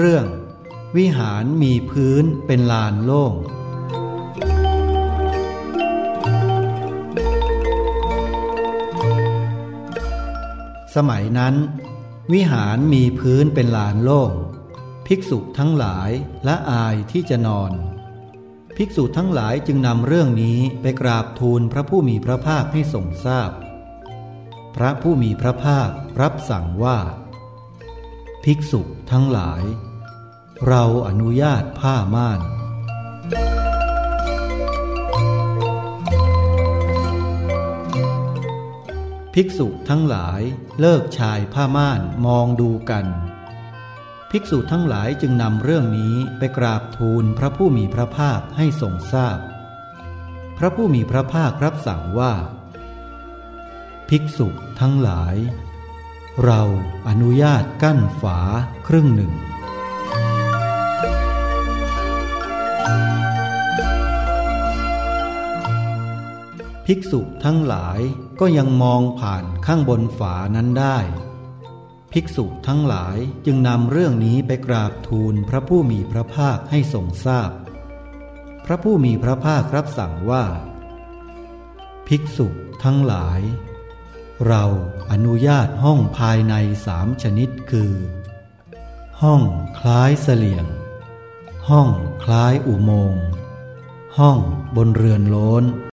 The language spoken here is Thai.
เรื่อง วิหารมีพื้นเป็นลานโล่ง สมัยนั้น วิหารมีพื้นเป็นลานโล่ง ภิกษุทั้งหลายและอายที่จะนอน ภิกษุทั้งหลายจึงนำเรื่องนี้ไปกราบทูลพระผู้มีพระภาคให้ทรงทราบพพระผู้มีพระภาครับสั่งว่า ภิกษุทั้งหลาย เราอนุญาตผ้าม่าน ภิกษุทั้งหลายเลิกชายผ้าม่านมองดูกัน ภิกษุทั้งหลายจึงนำเรื่องนี้ไปกราบทูลพระผู้มีพระภาคให้ทรงทราบพพระผู้มีพระภาครับสั่งว่า ภิกษุทั้งหลาย เราอนุญาตกั้นฝาครึ่งหนึ่ง ภิกษุทั้งหลายก็ยังมองผ่านข้างบนฝานั้นได้ ภิกษุทั้งหลายจึงนำเรื่องนี้ไปกราบทูลพระผู้มีพระภาคให้ทรงทราบพพระผู้มีพระภาครับสั่งว่า ภิกษุทั้งหลาย เราอนุญาตห้องภายในสามชนิดคือ ห้องคล้ายเสลียง ห้องคล้ายอุโมงห้องบนเรือนโล้น